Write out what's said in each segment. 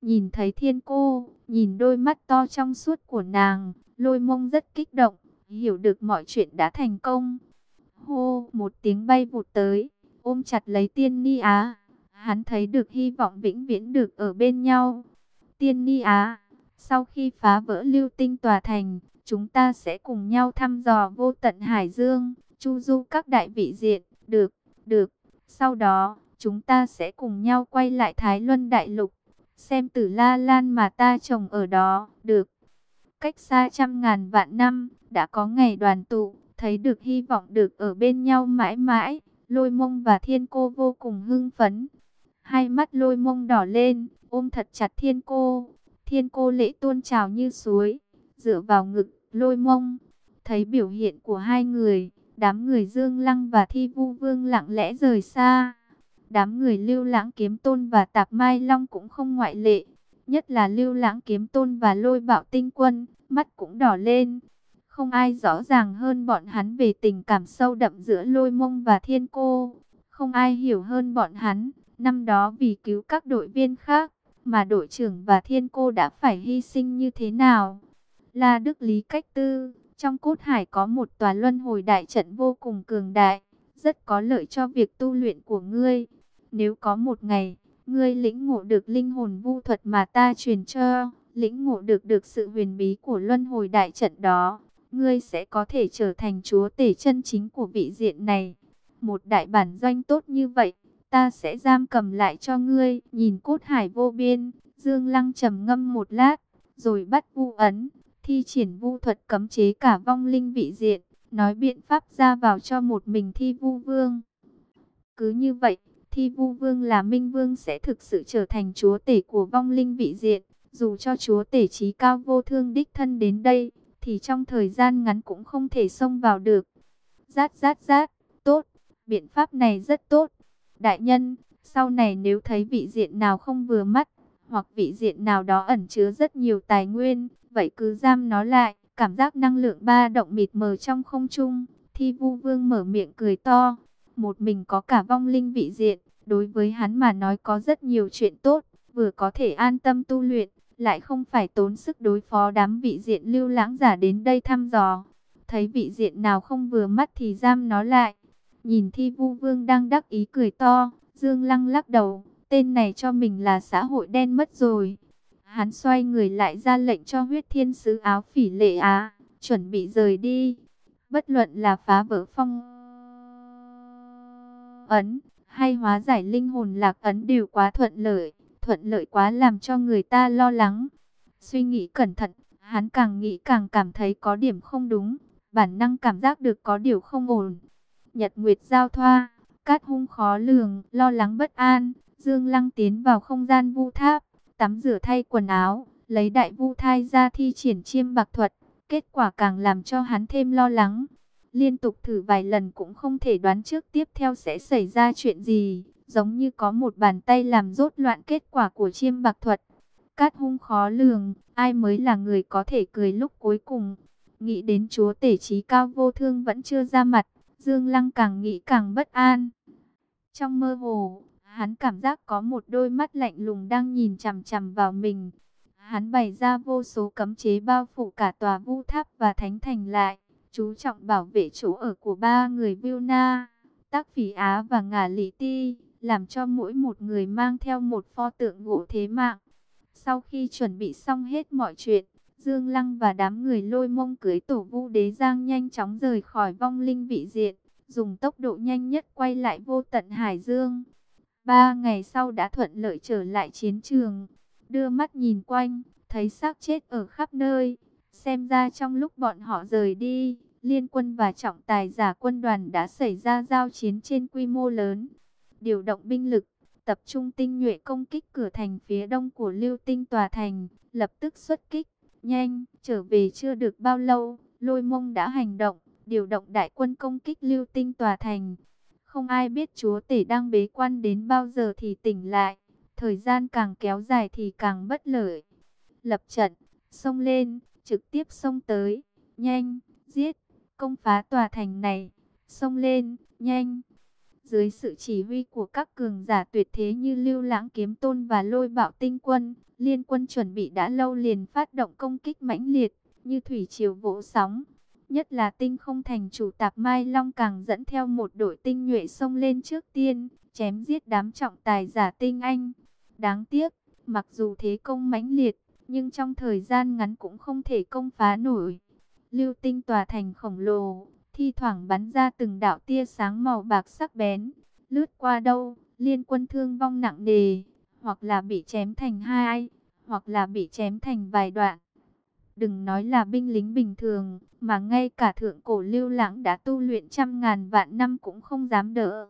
Nhìn thấy thiên cô, nhìn đôi mắt to trong suốt của nàng, lôi mông rất kích động, hiểu được mọi chuyện đã thành công. Hô, một tiếng bay vụt tới, ôm chặt lấy tiên ni á. Hắn thấy được hy vọng vĩnh viễn được ở bên nhau. Tiên ni á, sau khi phá vỡ lưu tinh tòa thành, chúng ta sẽ cùng nhau thăm dò vô tận Hải Dương, chu du các đại vị diện, được, được. Sau đó, chúng ta sẽ cùng nhau quay lại Thái Luân Đại Lục, xem tử la lan mà ta trồng ở đó, được. Cách xa trăm ngàn vạn năm, đã có ngày đoàn tụ, thấy được hy vọng được ở bên nhau mãi mãi, lôi mông và thiên cô vô cùng hưng phấn. Hai mắt lôi mông đỏ lên, ôm thật chặt thiên cô, thiên cô lễ tuôn trào như suối, dựa vào ngực, lôi mông. Thấy biểu hiện của hai người, đám người Dương Lăng và Thi Vu Vương lặng lẽ rời xa. Đám người lưu lãng kiếm tôn và tạp mai long cũng không ngoại lệ. Nhất là lưu lãng kiếm tôn và lôi bạo tinh quân, mắt cũng đỏ lên. Không ai rõ ràng hơn bọn hắn về tình cảm sâu đậm giữa lôi mông và thiên cô. Không ai hiểu hơn bọn hắn. Năm đó vì cứu các đội viên khác, mà đội trưởng và thiên cô đã phải hy sinh như thế nào. La Đức Lý Cách Tư, trong cốt hải có một tòa luân hồi đại trận vô cùng cường đại, rất có lợi cho việc tu luyện của ngươi. Nếu có một ngày, ngươi lĩnh ngộ được linh hồn vu thuật mà ta truyền cho, lĩnh ngộ được được sự huyền bí của luân hồi đại trận đó, ngươi sẽ có thể trở thành chúa tể chân chính của vị diện này. Một đại bản doanh tốt như vậy, ta sẽ giam cầm lại cho ngươi. Nhìn cốt hải vô biên, Dương Lăng trầm ngâm một lát, rồi bắt vu ấn, thi triển vu thuật cấm chế cả vong linh vị diện, nói biện pháp ra vào cho một mình thi vu vương. Cứ như vậy, thi vu vương là minh vương sẽ thực sự trở thành chúa tể của vong linh vị diện. Dù cho chúa tể trí cao vô thương đích thân đến đây, thì trong thời gian ngắn cũng không thể xông vào được. Rát rát rát, tốt, biện pháp này rất tốt. Đại nhân, sau này nếu thấy vị diện nào không vừa mắt, hoặc vị diện nào đó ẩn chứa rất nhiều tài nguyên, vậy cứ giam nó lại. Cảm giác năng lượng ba động mịt mờ trong không trung, thi vu vương mở miệng cười to. Một mình có cả vong linh vị diện, đối với hắn mà nói có rất nhiều chuyện tốt, vừa có thể an tâm tu luyện, lại không phải tốn sức đối phó đám vị diện lưu lãng giả đến đây thăm dò. Thấy vị diện nào không vừa mắt thì giam nó lại. Nhìn thi vu vương đang đắc ý cười to, Dương Lăng lắc đầu, tên này cho mình là xã hội đen mất rồi. Hắn xoay người lại ra lệnh cho huyết thiên sứ áo phỉ lệ á, chuẩn bị rời đi. Bất luận là phá vỡ phong ấn, hay hóa giải linh hồn lạc ấn đều quá thuận lợi, thuận lợi quá làm cho người ta lo lắng. Suy nghĩ cẩn thận, hắn càng nghĩ càng cảm thấy có điểm không đúng, bản năng cảm giác được có điều không ổn. Nhật Nguyệt giao thoa, cát hung khó lường, lo lắng bất an, Dương Lăng tiến vào không gian vu tháp, tắm rửa thay quần áo, lấy đại vu thai ra thi triển chiêm bạc thuật, kết quả càng làm cho hắn thêm lo lắng. Liên tục thử vài lần cũng không thể đoán trước tiếp theo sẽ xảy ra chuyện gì, giống như có một bàn tay làm rốt loạn kết quả của chiêm bạc thuật. Cát hung khó lường, ai mới là người có thể cười lúc cuối cùng. Nghĩ đến chúa tể trí cao vô thương vẫn chưa ra mặt, Dương Lăng càng nghĩ càng bất an. Trong mơ hồ, hắn cảm giác có một đôi mắt lạnh lùng đang nhìn chằm chằm vào mình. Hắn bày ra vô số cấm chế bao phủ cả tòa vu tháp và thánh thành lại, chú trọng bảo vệ chỗ ở của ba người Vilna, Tác Phỉ Á và Ngả Lý Ti, làm cho mỗi một người mang theo một pho tượng gỗ thế mạng. Sau khi chuẩn bị xong hết mọi chuyện, Dương Lăng và đám người lôi mông cưới tổ vu đế giang nhanh chóng rời khỏi vong linh vị diện, dùng tốc độ nhanh nhất quay lại vô tận Hải Dương. Ba ngày sau đã thuận lợi trở lại chiến trường, đưa mắt nhìn quanh, thấy xác chết ở khắp nơi. Xem ra trong lúc bọn họ rời đi, liên quân và trọng tài giả quân đoàn đã xảy ra giao chiến trên quy mô lớn. Điều động binh lực, tập trung tinh nhuệ công kích cửa thành phía đông của lưu tinh tòa thành, lập tức xuất kích. Nhanh, trở về chưa được bao lâu, lôi mông đã hành động, điều động đại quân công kích lưu tinh tòa thành. Không ai biết chúa tể đang bế quan đến bao giờ thì tỉnh lại, thời gian càng kéo dài thì càng bất lợi. Lập trận, xông lên, trực tiếp xông tới, nhanh, giết, công phá tòa thành này, xông lên, nhanh. Dưới sự chỉ huy của các cường giả tuyệt thế như Lưu Lãng Kiếm Tôn và Lôi Bạo Tinh Quân, Liên quân chuẩn bị đã lâu liền phát động công kích mãnh liệt, như thủy triều vỗ sóng. Nhất là tinh không thành chủ tạp Mai Long càng dẫn theo một đội tinh nhuệ xông lên trước tiên, chém giết đám trọng tài giả tinh anh. Đáng tiếc, mặc dù thế công mãnh liệt, nhưng trong thời gian ngắn cũng không thể công phá nổi. Lưu tinh tòa thành khổng lồ, thi thoảng bắn ra từng đạo tia sáng màu bạc sắc bén, lướt qua đâu, liên quân thương vong nặng nề, hoặc là bị chém thành hai, hoặc là bị chém thành vài đoạn. Đừng nói là binh lính bình thường, mà ngay cả thượng cổ lưu lãng đã tu luyện trăm ngàn vạn năm cũng không dám đỡ.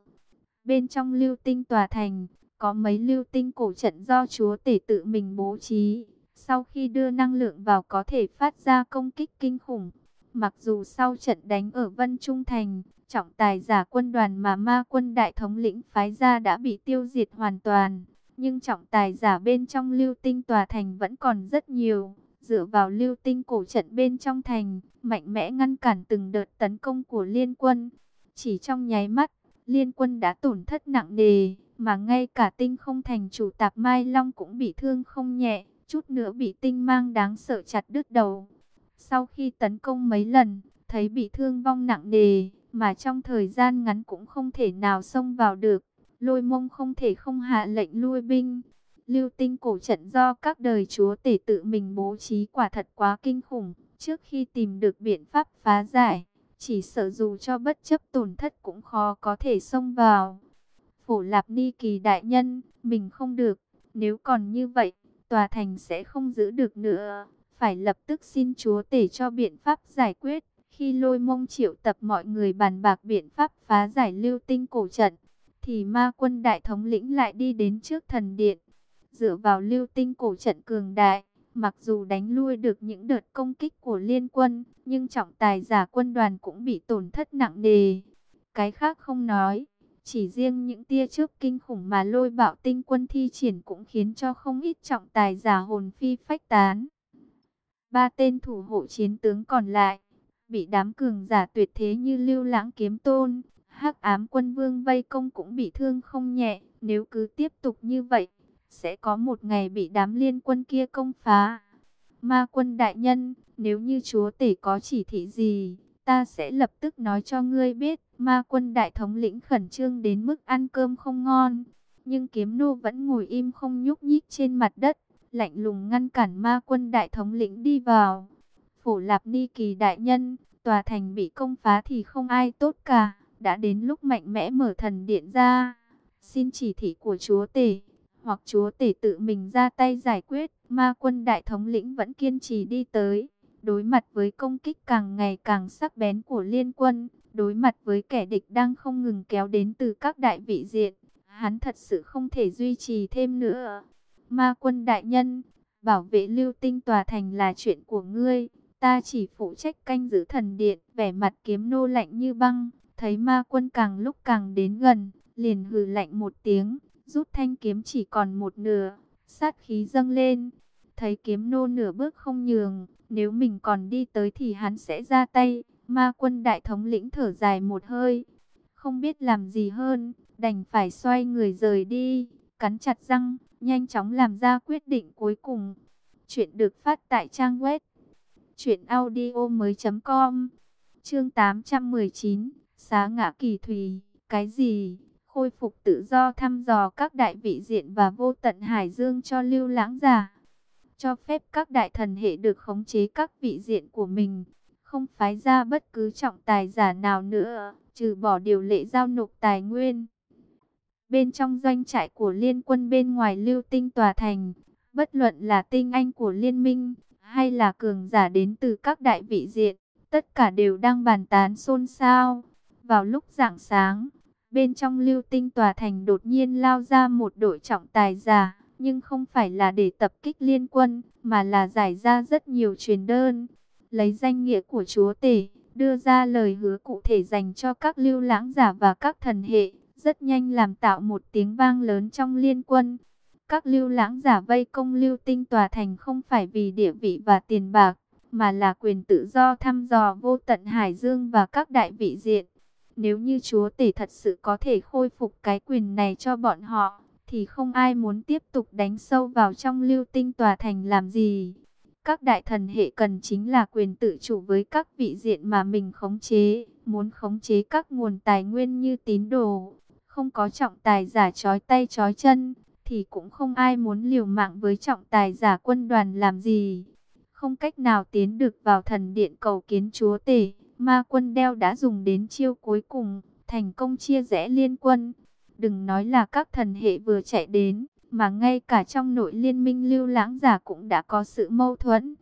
Bên trong lưu tinh tòa thành, có mấy lưu tinh cổ trận do chúa tể tự mình bố trí. Sau khi đưa năng lượng vào có thể phát ra công kích kinh khủng. Mặc dù sau trận đánh ở Vân Trung Thành, trọng tài giả quân đoàn mà ma quân đại thống lĩnh phái ra đã bị tiêu diệt hoàn toàn. Nhưng trọng tài giả bên trong lưu tinh tòa thành vẫn còn rất nhiều. Dựa vào lưu tinh cổ trận bên trong thành, mạnh mẽ ngăn cản từng đợt tấn công của liên quân. Chỉ trong nháy mắt, liên quân đã tổn thất nặng nề, mà ngay cả tinh không thành chủ tạp Mai Long cũng bị thương không nhẹ, chút nữa bị tinh mang đáng sợ chặt đứt đầu. Sau khi tấn công mấy lần, thấy bị thương vong nặng nề, mà trong thời gian ngắn cũng không thể nào xông vào được. Lôi mông không thể không hạ lệnh lui binh. Lưu tinh cổ trận do các đời chúa tể tự mình bố trí quả thật quá kinh khủng. Trước khi tìm được biện pháp phá giải, chỉ sợ dù cho bất chấp tổn thất cũng khó có thể xông vào. Phổ Lạp Ni Kỳ đại nhân, mình không được, nếu còn như vậy, tòa thành sẽ không giữ được nữa. Phải lập tức xin chúa tể cho biện pháp giải quyết. Khi lôi mông triệu tập mọi người bàn bạc biện pháp phá giải lưu tinh cổ trận, thì ma quân đại thống lĩnh lại đi đến trước thần điện. Dựa vào lưu tinh cổ trận cường đại, mặc dù đánh lui được những đợt công kích của liên quân, nhưng trọng tài giả quân đoàn cũng bị tổn thất nặng nề. Cái khác không nói, chỉ riêng những tia chớp kinh khủng mà lôi bạo tinh quân thi triển cũng khiến cho không ít trọng tài giả hồn phi phách tán. Ba tên thủ hộ chiến tướng còn lại, bị đám cường giả tuyệt thế như lưu lãng kiếm tôn, hắc ám quân vương vây công cũng bị thương không nhẹ. Nếu cứ tiếp tục như vậy, sẽ có một ngày bị đám liên quân kia công phá. Ma quân đại nhân, nếu như chúa tể có chỉ thị gì, ta sẽ lập tức nói cho ngươi biết. Ma quân đại thống lĩnh khẩn trương đến mức ăn cơm không ngon. Nhưng kiếm nô vẫn ngồi im không nhúc nhích trên mặt đất, lạnh lùng ngăn cản ma quân đại thống lĩnh đi vào. Phổ Lạp Ni Kỳ đại nhân, tòa thành bị công phá thì không ai tốt cả, đã đến lúc mạnh mẽ mở thần điện ra. Xin chỉ thị của chúa tể, hoặc chúa tể tự mình ra tay giải quyết, ma quân đại thống lĩnh vẫn kiên trì đi tới. Đối mặt với công kích càng ngày càng sắc bén của liên quân, đối mặt với kẻ địch đang không ngừng kéo đến từ các đại vị diện, hắn thật sự không thể duy trì thêm nữa. Ma quân đại nhân, bảo vệ lưu tinh tòa thành là chuyện của ngươi, ta chỉ phụ trách canh giữ thần điện, vẻ mặt kiếm nô lạnh như băng, thấy ma quân càng lúc càng đến gần, liền hừ lạnh một tiếng, rút thanh kiếm chỉ còn một nửa, sát khí dâng lên, thấy kiếm nô nửa bước không nhường, nếu mình còn đi tới thì hắn sẽ ra tay, ma quân đại thống lĩnh thở dài một hơi, không biết làm gì hơn, đành phải xoay người rời đi, cắn chặt răng, nhanh chóng làm ra quyết định cuối cùng. Chuyện được phát tại trang web truyệnaudiomoi.com. Chương 819, Xá ngã kỳ thủy, cái gì? Khôi phục tự do thăm dò các đại vị diện và vô tận hải dương cho lưu lãng giả. Cho phép các đại thần hệ được khống chế các vị diện của mình, không phái ra bất cứ trọng tài giả nào nữa, trừ bỏ điều lệ giao nộp tài nguyên. Bên trong doanh trại của liên quân bên ngoài lưu tinh tòa thành, bất luận là tinh anh của liên minh, hay là cường giả đến từ các đại vị diện, tất cả đều đang bàn tán xôn xao. Vào lúc rạng sáng, bên trong lưu tinh tòa thành đột nhiên lao ra một đội trọng tài giả, nhưng không phải là để tập kích liên quân, mà là giải ra rất nhiều truyền đơn, lấy danh nghĩa của chúa tể, đưa ra lời hứa cụ thể dành cho các lưu lãng giả và các thần hệ rất nhanh làm tạo một tiếng vang lớn trong liên quân. Các lưu lãng giả vây công lưu tinh tòa thành không phải vì địa vị và tiền bạc, mà là quyền tự do thăm dò vô tận Hải Dương và các đại vị diện. Nếu như chúa tể thật sự có thể khôi phục cái quyền này cho bọn họ, thì không ai muốn tiếp tục đánh sâu vào trong lưu tinh tòa thành làm gì. Các đại thần hệ cần chính là quyền tự chủ với các vị diện mà mình khống chế, muốn khống chế các nguồn tài nguyên như tín đồ, không có trọng tài giả chói tay chói chân, thì cũng không ai muốn liều mạng với trọng tài giả quân đoàn làm gì. Không cách nào tiến được vào thần điện cầu kiến chúa tể, ma quân đeo đã dùng đến chiêu cuối cùng, thành công chia rẽ liên quân. Đừng nói là các thần hệ vừa chạy đến, mà ngay cả trong nội liên minh lưu lãng giả cũng đã có sự mâu thuẫn.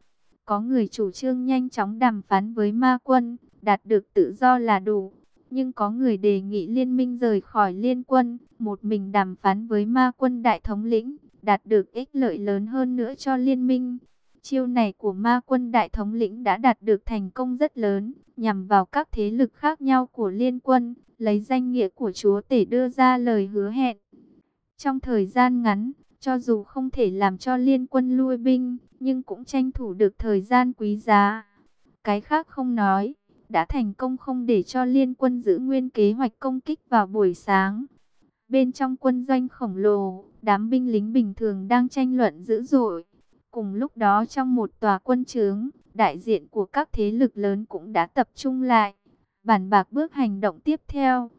Có người chủ trương nhanh chóng đàm phán với ma quân, đạt được tự do là đủ. Nhưng có người đề nghị liên minh rời khỏi liên quân, một mình đàm phán với ma quân đại thống lĩnh, đạt được ích lợi lớn hơn nữa cho liên minh. Chiêu này của ma quân đại thống lĩnh đã đạt được thành công rất lớn, nhằm vào các thế lực khác nhau của liên quân, lấy danh nghĩa của chúa tể đưa ra lời hứa hẹn. Trong thời gian ngắn, cho dù không thể làm cho liên quân lui binh, nhưng cũng tranh thủ được thời gian quý giá. Cái khác không nói, đã thành công không để cho liên quân giữ nguyên kế hoạch công kích vào buổi sáng. Bên trong quân doanh khổng lồ, đám binh lính bình thường đang tranh luận dữ dội. Cùng lúc đó trong một tòa quân trướng, đại diện của các thế lực lớn cũng đã tập trung lại. Bản bạc bước hành động tiếp theo.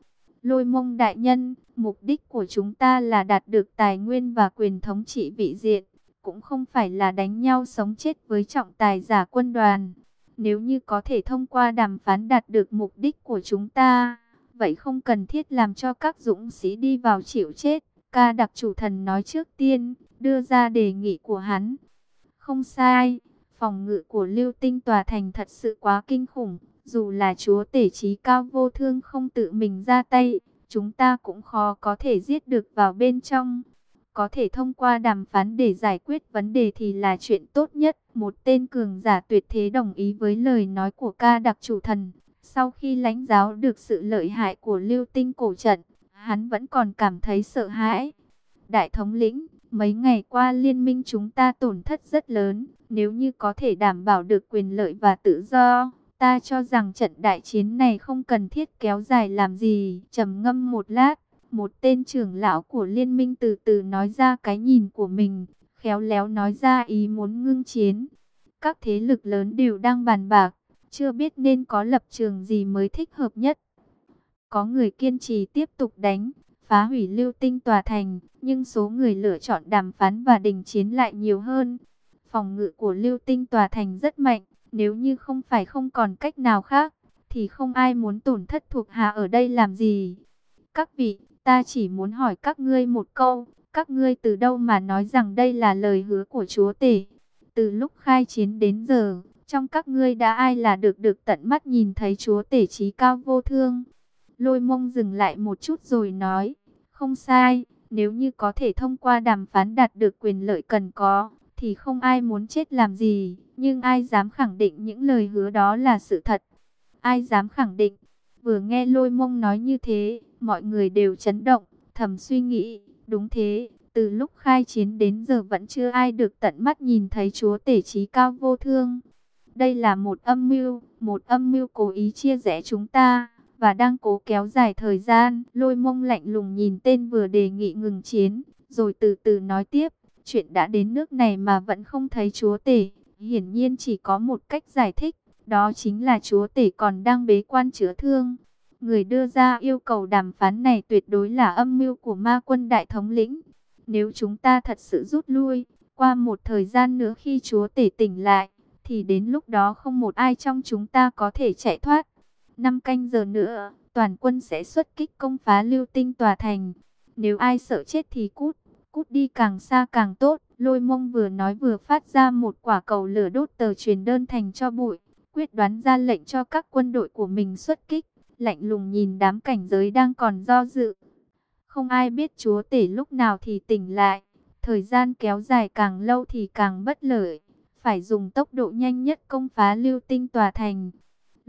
Lôi mông đại nhân, mục đích của chúng ta là đạt được tài nguyên và quyền thống trị vị diện. Cũng không phải là đánh nhau sống chết với trọng tài giả quân đoàn. Nếu như có thể thông qua đàm phán đạt được mục đích của chúng ta, vậy không cần thiết làm cho các dũng sĩ đi vào chịu chết. Ca đặc chủ thần nói trước tiên, đưa ra đề nghị của hắn. Không sai, phòng ngự của lưu tinh tòa thành thật sự quá kinh khủng. Dù là chúa tể trí cao vô thương không tự mình ra tay, chúng ta cũng khó có thể giết được vào bên trong. Có thể thông qua đàm phán để giải quyết vấn đề thì là chuyện tốt nhất. Một tên cường giả tuyệt thế đồng ý với lời nói của ca đặc chủ thần. Sau khi lãnh giáo được sự lợi hại của lưu tinh cổ trận, hắn vẫn còn cảm thấy sợ hãi. Đại thống lĩnh, mấy ngày qua liên minh chúng ta tổn thất rất lớn. Nếu như có thể đảm bảo được quyền lợi và tự do, ta cho rằng trận đại chiến này không cần thiết kéo dài làm gì. trầm ngâm một lát, một tên trưởng lão của liên minh từ từ nói ra cái nhìn của mình, khéo léo nói ra ý muốn ngưng chiến. Các thế lực lớn đều đang bàn bạc, chưa biết nên có lập trường gì mới thích hợp nhất. Có người kiên trì tiếp tục đánh, phá hủy lưu tinh tòa thành, nhưng số người lựa chọn đàm phán và đình chiến lại nhiều hơn. Phòng ngự của lưu tinh tòa thành rất mạnh, nếu như không phải không còn cách nào khác, thì không ai muốn tổn thất thuộc hạ ở đây làm gì. Các vị, ta chỉ muốn hỏi các ngươi một câu, các ngươi từ đâu mà nói rằng đây là lời hứa của chúa tể. Từ lúc khai chiến đến giờ, trong các ngươi đã ai là được được tận mắt nhìn thấy chúa tể trí cao vô thương. Lôi mông dừng lại một chút rồi nói, không sai, nếu như có thể thông qua đàm phán đạt được quyền lợi cần có, thì không ai muốn chết làm gì, nhưng ai dám khẳng định những lời hứa đó là sự thật. Ai dám khẳng định, vừa nghe lôi mông nói như thế, mọi người đều chấn động, thầm suy nghĩ, đúng thế, từ lúc khai chiến đến giờ vẫn chưa ai được tận mắt nhìn thấy chúa tể trí cao vô thương. Đây là một âm mưu, một âm mưu cố ý chia rẽ chúng ta, và đang cố kéo dài thời gian. Lôi mông lạnh lùng nhìn tên vừa đề nghị ngừng chiến, rồi từ từ nói tiếp, chuyện đã đến nước này mà vẫn không thấy chúa tể. Hiển nhiên chỉ có một cách giải thích, đó chính là chúa tể còn đang bế quan chữa thương. Người đưa ra yêu cầu đàm phán này tuyệt đối là âm mưu của ma quân đại thống lĩnh. Nếu chúng ta thật sự rút lui, qua một thời gian nữa khi chúa tể tỉnh lại, thì đến lúc đó không một ai trong chúng ta có thể chạy thoát. Năm canh giờ nữa, toàn quân sẽ xuất kích công phá lưu tinh tòa thành. Nếu ai sợ chết thì cút, cút đi càng xa càng tốt. Lôi mông vừa nói vừa phát ra một quả cầu lửa đốt tờ truyền đơn thành cho bụi, quyết đoán ra lệnh cho các quân đội của mình xuất kích lạnh lùng nhìn đám cảnh giới đang còn do dự. Không ai biết chúa tể lúc nào thì tỉnh lại, thời gian kéo dài càng lâu thì càng bất lợi, phải dùng tốc độ nhanh nhất công phá lưu tinh tòa thành.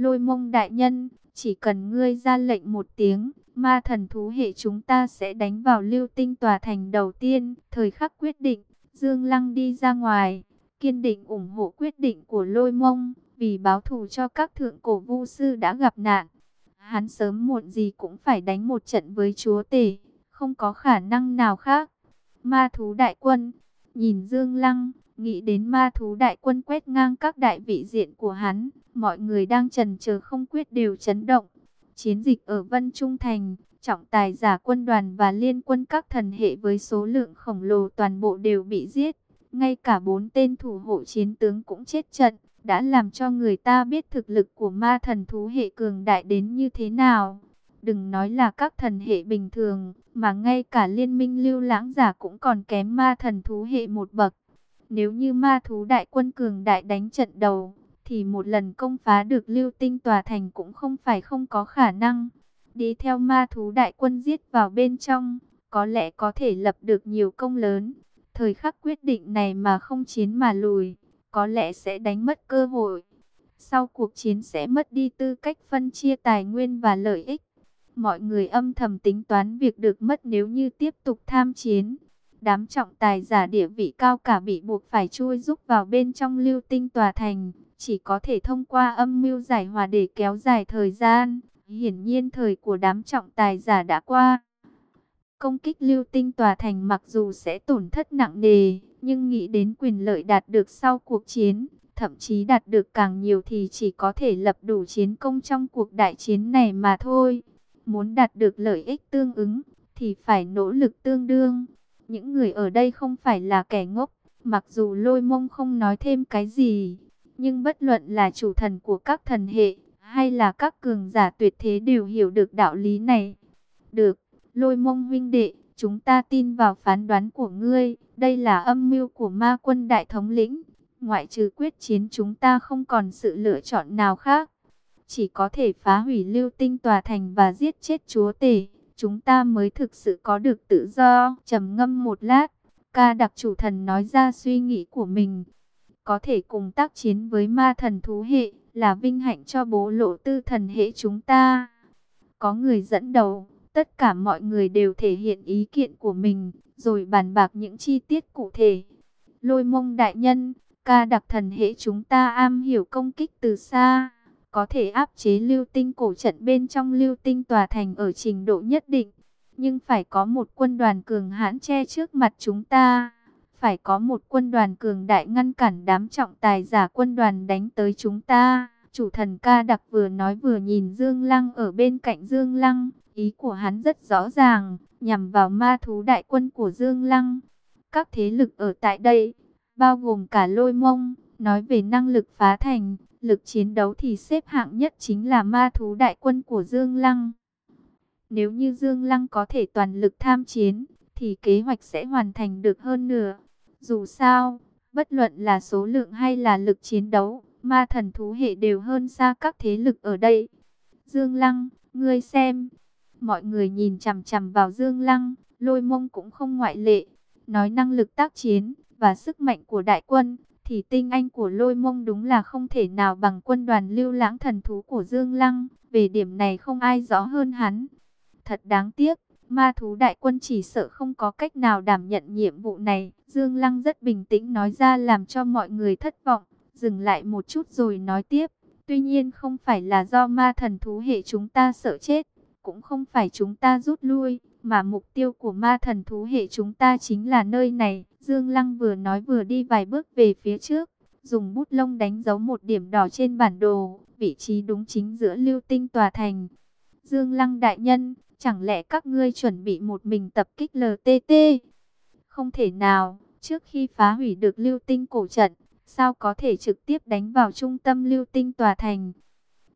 Lôi mông đại nhân, chỉ cần ngươi ra lệnh một tiếng, ma thần thú hệ chúng ta sẽ đánh vào lưu tinh tòa thành đầu tiên. Thời khắc quyết định, Dương Lăng đi ra ngoài, kiên định ủng hộ quyết định của lôi mông, vì báo thù cho các thượng cổ vu sư đã gặp nạn. Hắn sớm muộn gì cũng phải đánh một trận với chúa tể, không có khả năng nào khác. Ma thú đại quân, nhìn Dương Lăng, nghĩ đến ma thú đại quân quét ngang các đại vị diện của hắn, mọi người đang trần chờ không quyết đều chấn động. Chiến dịch ở Vân Trung Thành, trọng tài giả quân đoàn và liên quân các thần hệ với số lượng khổng lồ toàn bộ đều bị giết. Ngay cả bốn tên thủ hộ chiến tướng cũng chết trận, đã làm cho người ta biết thực lực của ma thần thú hệ cường đại đến như thế nào. Đừng nói là các thần hệ bình thường, mà ngay cả liên minh lưu lãng giả cũng còn kém ma thần thú hệ một bậc. Nếu như ma thú đại quân cường đại đánh trận đầu, thì một lần công phá được lưu tinh tòa thành cũng không phải không có khả năng. Đi theo ma thú đại quân giết vào bên trong, có lẽ có thể lập được nhiều công lớn. Thời khắc quyết định này mà không chiến mà lùi, có lẽ sẽ đánh mất cơ hội. Sau cuộc chiến sẽ mất đi tư cách phân chia tài nguyên và lợi ích. Mọi người âm thầm tính toán việc được mất nếu như tiếp tục tham chiến. Đám trọng tài giả địa vị cao cả bị buộc phải chui rúc vào bên trong lưu tinh tòa thành. Chỉ có thể thông qua âm mưu giải hòa để kéo dài thời gian. Hiển nhiên thời của đám trọng tài giả đã qua. Công kích lưu tinh tòa thành mặc dù sẽ tổn thất nặng nề, nhưng nghĩ đến quyền lợi đạt được sau cuộc chiến, thậm chí đạt được càng nhiều thì chỉ có thể lập đủ chiến công trong cuộc đại chiến này mà thôi. Muốn đạt được lợi ích tương ứng, thì phải nỗ lực tương đương. Những người ở đây không phải là kẻ ngốc, mặc dù lôi mông không nói thêm cái gì, nhưng bất luận là chủ thần của các thần hệ, hay là các cường giả tuyệt thế đều hiểu được đạo lý này. Được, lôi mông huynh đệ, chúng ta tin vào phán đoán của ngươi, đây là âm mưu của ma quân đại thống lĩnh. Ngoại trừ quyết chiến chúng ta không còn sự lựa chọn nào khác. Chỉ có thể phá hủy lưu tinh tòa thành và giết chết chúa tể. Chúng ta mới thực sự có được tự do. trầm ngâm một lát, ca đặc chủ thần nói ra suy nghĩ của mình. Có thể cùng tác chiến với ma thần thú hệ là vinh hạnh cho bố lộ tư thần hệ chúng ta. Có người dẫn đầu, tất cả mọi người đều thể hiện ý kiện của mình, rồi bàn bạc những chi tiết cụ thể. Lôi mông đại nhân, ca đặc thần hệ chúng ta am hiểu công kích từ xa, có thể áp chế lưu tinh cổ trận bên trong lưu tinh tòa thành ở trình độ nhất định. Nhưng phải có một quân đoàn cường hãn che trước mặt chúng ta. Phải có một quân đoàn cường đại ngăn cản đám trọng tài giả quân đoàn đánh tới chúng ta. Chủ thần ca đặc vừa nói vừa nhìn Dương Lăng ở bên cạnh Dương Lăng. Ý của hắn rất rõ ràng, nhằm vào ma thú đại quân của Dương Lăng. Các thế lực ở tại đây, bao gồm cả lôi mông, nói về năng lực phá thành, lực chiến đấu thì xếp hạng nhất chính là ma thú đại quân của Dương Lăng. Nếu như Dương Lăng có thể toàn lực tham chiến, thì kế hoạch sẽ hoàn thành được hơn nửa. Dù sao, bất luận là số lượng hay là lực chiến đấu, ma thần thú hệ đều hơn xa các thế lực ở đây. Dương Lăng, ngươi xem. Mọi người nhìn chằm chằm vào Dương Lăng, lôi mông cũng không ngoại lệ. Nói năng lực tác chiến và sức mạnh của đại quân, thì tinh anh của lôi mông đúng là không thể nào bằng quân đoàn lưu lãng thần thú của Dương Lăng. Về điểm này không ai rõ hơn hắn. Thật đáng tiếc, ma thú đại quân chỉ sợ không có cách nào đảm nhận nhiệm vụ này. Dương Lăng rất bình tĩnh nói ra làm cho mọi người thất vọng, dừng lại một chút rồi nói tiếp. Tuy nhiên không phải là do ma thần thú hệ chúng ta sợ chết, cũng không phải chúng ta rút lui, mà mục tiêu của ma thần thú hệ chúng ta chính là nơi này. Dương Lăng vừa nói vừa đi vài bước về phía trước, dùng bút lông đánh dấu một điểm đỏ trên bản đồ, vị trí đúng chính giữa lưu tinh tòa thành. Dương Lăng đại nhân, chẳng lẽ các ngươi chuẩn bị một mình tập kích LTT? Không thể nào, trước khi phá hủy được lưu tinh cổ trận, sao có thể trực tiếp đánh vào trung tâm lưu tinh tòa thành?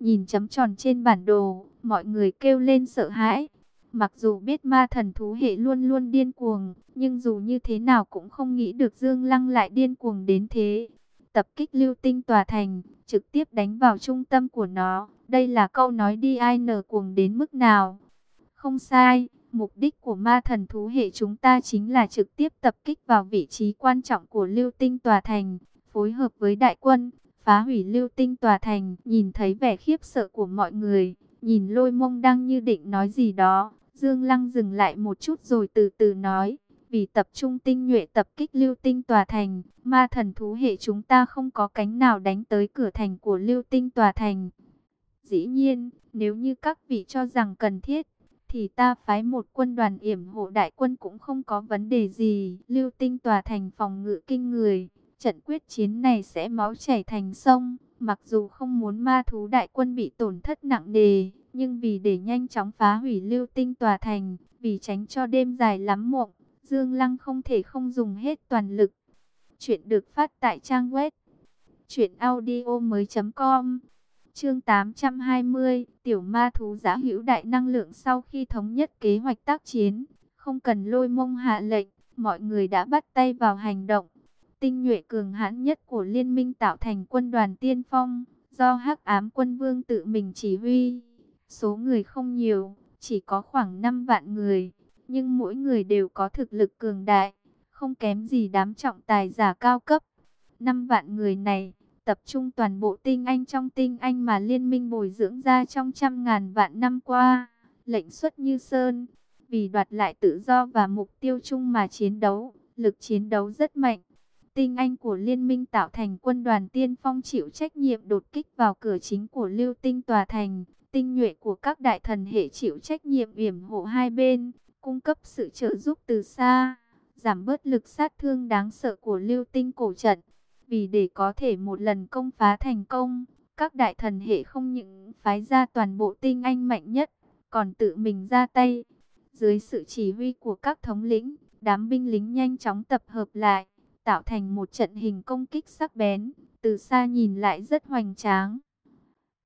Nhìn chấm tròn trên bản đồ, mọi người kêu lên sợ hãi. Mặc dù biết ma thần thú hệ luôn luôn điên cuồng, nhưng dù như thế nào cũng không nghĩ được Dương Lăng lại điên cuồng đến thế. Tập kích lưu tinh tòa thành, trực tiếp đánh vào trung tâm của nó. Đây là câu nói đi ai nở cuồng đến mức nào. Không sai, mục đích của ma thần thú hệ chúng ta chính là trực tiếp tập kích vào vị trí quan trọng của lưu tinh tòa thành, phối hợp với đại quân, phá hủy lưu tinh tòa thành. Nhìn thấy vẻ khiếp sợ của mọi người, nhìn lôi mông đang như định nói gì đó, Dương Lăng dừng lại một chút rồi từ từ nói, vì tập trung tinh nhuệ tập kích lưu tinh tòa thành, ma thần thú hệ chúng ta không có cánh nào đánh tới cửa thành của lưu tinh tòa thành. Dĩ nhiên, nếu như các vị cho rằng cần thiết, thì ta phái một quân đoàn yểm hộ đại quân cũng không có vấn đề gì. Lưu tinh tòa thành phòng ngự kinh người, trận quyết chiến này sẽ máu chảy thành sông. Mặc dù không muốn ma thú đại quân bị tổn thất nặng nề, nhưng vì để nhanh chóng phá hủy lưu tinh tòa thành, vì tránh cho đêm dài lắm mộng, Dương Lăng không thể không dùng hết toàn lực. Chuyện được phát tại trang web truyệnaudiomoi.com. Chương 820, tiểu ma thú giả hữu đại năng lượng sau khi thống nhất kế hoạch tác chiến, không cần lôi mông hạ lệnh, mọi người đã bắt tay vào hành động. Tinh nhuệ cường hãn nhất của liên minh tạo thành quân đoàn tiên phong, do Hắc Ám Quân Vương tự mình chỉ huy. Số người không nhiều, chỉ có khoảng 5 vạn người, nhưng mỗi người đều có thực lực cường đại, không kém gì đám trọng tài giả cao cấp. 5 vạn người này, tập trung toàn bộ tinh anh trong tinh anh mà liên minh bồi dưỡng ra trong trăm ngàn vạn năm qua. Lệnh xuất như sơn, vì đoạt lại tự do và mục tiêu chung mà chiến đấu, lực chiến đấu rất mạnh. Tinh anh của liên minh tạo thành quân đoàn tiên phong chịu trách nhiệm đột kích vào cửa chính của lưu tinh tòa thành. Tinh nhuệ của các đại thần hệ chịu trách nhiệm yểm hộ hai bên, cung cấp sự trợ giúp từ xa, giảm bớt lực sát thương đáng sợ của lưu tinh cổ trận. Vì để có thể một lần công phá thành công, các đại thần hệ không những phái ra toàn bộ tinh anh mạnh nhất, còn tự mình ra tay. Dưới sự chỉ huy của các thống lĩnh, đám binh lính nhanh chóng tập hợp lại, tạo thành một trận hình công kích sắc bén, từ xa nhìn lại rất hoành tráng.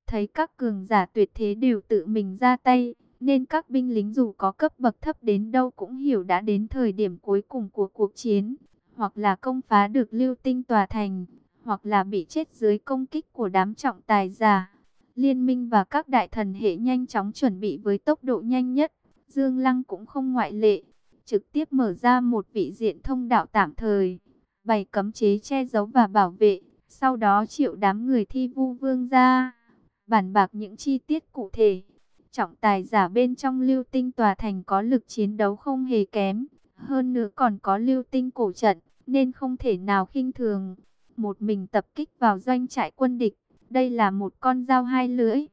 Thấy các cường giả tuyệt thế đều tự mình ra tay, nên các binh lính dù có cấp bậc thấp đến đâu cũng hiểu đã đến thời điểm cuối cùng của cuộc chiến, hoặc là công phá được lưu tinh tòa thành, hoặc là bị chết dưới công kích của đám trọng tài giả. Liên minh và các đại thần hệ nhanh chóng chuẩn bị với tốc độ nhanh nhất, Dương Lăng cũng không ngoại lệ, trực tiếp mở ra một vị diện thông đạo tạm thời, bày cấm chế che giấu và bảo vệ, sau đó triệu đám người thi vu vương ra, bàn bạc những chi tiết cụ thể. Trọng tài giả bên trong lưu tinh tòa thành có lực chiến đấu không hề kém, hơn nữa còn có lưu tinh cổ trận, nên không thể nào khinh thường. Một mình tập kích vào doanh trại quân địch, đây là một con dao hai lưỡi.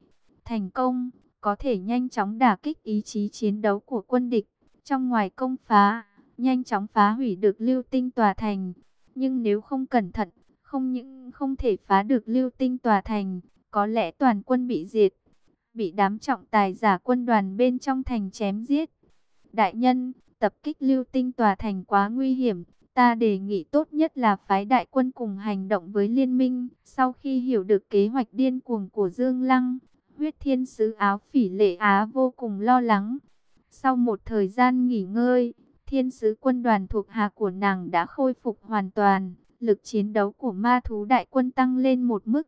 Thành công, có thể nhanh chóng đả kích ý chí chiến đấu của quân địch, trong ngoài công phá, nhanh chóng phá hủy được lưu tinh tòa thành. Nhưng nếu không cẩn thận, không những không thể phá được lưu tinh tòa thành, có lẽ toàn quân bị diệt, bị đám trọng tài giả quân đoàn bên trong thành chém giết. Đại nhân, tập kích lưu tinh tòa thành quá nguy hiểm, ta đề nghị tốt nhất là phái đại quân cùng hành động với liên minh. Sau khi hiểu được kế hoạch điên cuồng của Dương Lăng, huyết thiên sứ áo phỉ lệ Á vô cùng lo lắng. Sau một thời gian nghỉ ngơi, thiên sứ quân đoàn thuộc hạ của nàng đã khôi phục hoàn toàn. Lực chiến đấu của ma thú đại quân tăng lên một mức.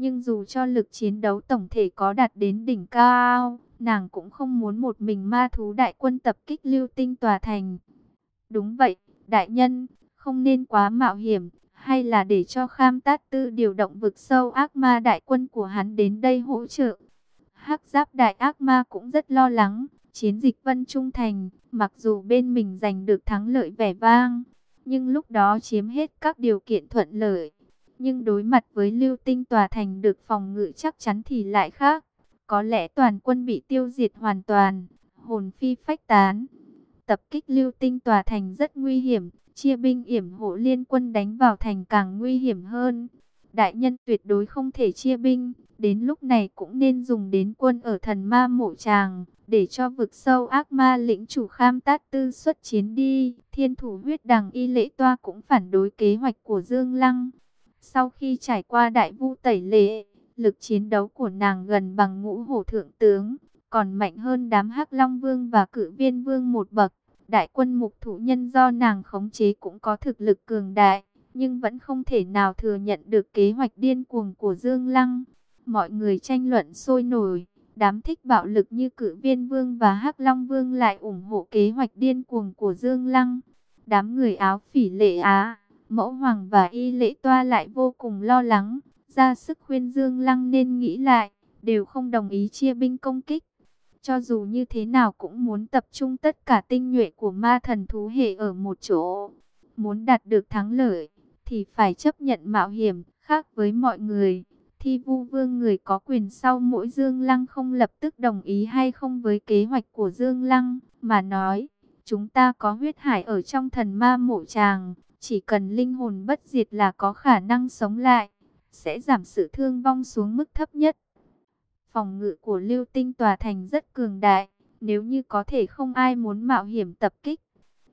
Nhưng dù cho lực chiến đấu tổng thể có đạt đến đỉnh cao, nàng cũng không muốn một mình ma thú đại quân tập kích lưu tinh tòa thành. Đúng vậy, đại nhân, không nên quá mạo hiểm, hay là để cho Kham Tát Tư điều động vực sâu ác ma đại quân của hắn đến đây hỗ trợ. Hắc giáp đại ác ma cũng rất lo lắng, chiến dịch Vân Trung Thành, mặc dù bên mình giành được thắng lợi vẻ vang, nhưng lúc đó chiếm hết các điều kiện thuận lợi. Nhưng đối mặt với lưu tinh tòa thành được phòng ngự chắc chắn thì lại khác. Có lẽ toàn quân bị tiêu diệt hoàn toàn, hồn phi phách tán. Tập kích lưu tinh tòa thành rất nguy hiểm, chia binh yểm hộ liên quân đánh vào thành càng nguy hiểm hơn. Đại nhân tuyệt đối không thể chia binh, đến lúc này cũng nên dùng đến quân ở thần ma mộ tràng, để cho vực sâu ác ma lĩnh chủ kham tát tư xuất chiến đi. Thiên thủ huyết đằng y lễ toa cũng phản đối kế hoạch của Dương Lăng. Sau khi trải qua đại vu tẩy lệ, lực chiến đấu của nàng gần bằng ngũ hổ thượng tướng, còn mạnh hơn đám hắc long vương và cử viên vương một bậc. Đại quân mục thủ nhân do nàng khống chế cũng có thực lực cường đại, nhưng vẫn không thể nào thừa nhận được kế hoạch điên cuồng của Dương Lăng. Mọi người tranh luận sôi nổi, đám thích bạo lực như cử viên vương và hắc long vương lại ủng hộ kế hoạch điên cuồng của Dương Lăng. Đám người áo phỉ lệ Á Mẫu Hoàng và Y Lễ Toa lại vô cùng lo lắng, ra sức khuyên Dương Lăng nên nghĩ lại, đều không đồng ý chia binh công kích. Cho dù như thế nào cũng muốn tập trung tất cả tinh nhuệ của ma thần thú hệ ở một chỗ. Muốn đạt được thắng lợi, thì phải chấp nhận mạo hiểm, khác với mọi người. Thi vu vương người có quyền sau mỗi Dương Lăng không lập tức đồng ý hay không với kế hoạch của Dương Lăng, mà nói, chúng ta có huyết hải ở trong thần ma mộ tràng, chỉ cần linh hồn bất diệt là có khả năng sống lại, sẽ giảm sự thương vong xuống mức thấp nhất. Phòng ngự của lưu tinh tòa thành rất cường đại, nếu như có thể không ai muốn mạo hiểm tập kích.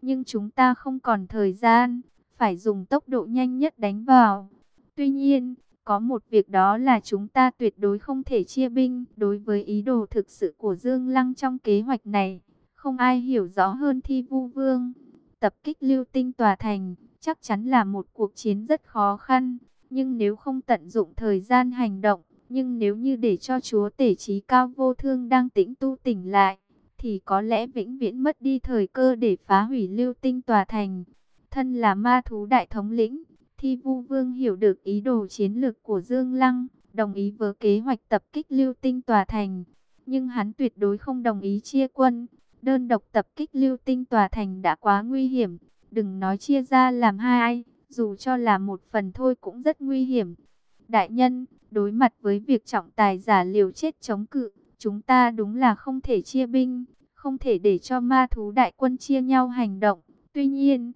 Nhưng chúng ta không còn thời gian, phải dùng tốc độ nhanh nhất đánh vào. Tuy nhiên, có một việc đó là chúng ta tuyệt đối không thể chia binh đối với ý đồ thực sự của Dương Lăng trong kế hoạch này. Không ai hiểu rõ hơn Thi Vu Vương. Tập kích lưu tinh tòa thành chắc chắn là một cuộc chiến rất khó khăn. Nhưng nếu không tận dụng thời gian hành động, nhưng nếu như để cho chúa tể trí cao vô thương đang tĩnh tu tỉnh lại, thì có lẽ vĩnh viễn mất đi thời cơ để phá hủy lưu tinh tòa thành. Thân là ma thú đại thống lĩnh, Thi Vu Vương hiểu được ý đồ chiến lược của Dương Lăng, đồng ý với kế hoạch tập kích lưu tinh tòa thành. Nhưng hắn tuyệt đối không đồng ý chia quân. Đơn độc tập kích lưu tinh tòa thành đã quá nguy hiểm. Đừng nói chia ra làm hai, dù cho là một phần thôi cũng rất nguy hiểm. Đại nhân, đối mặt với việc trọng tài giả liều chết chống cự, chúng ta đúng là không thể chia binh, không thể để cho ma thú đại quân chia nhau hành động. Tuy nhiên,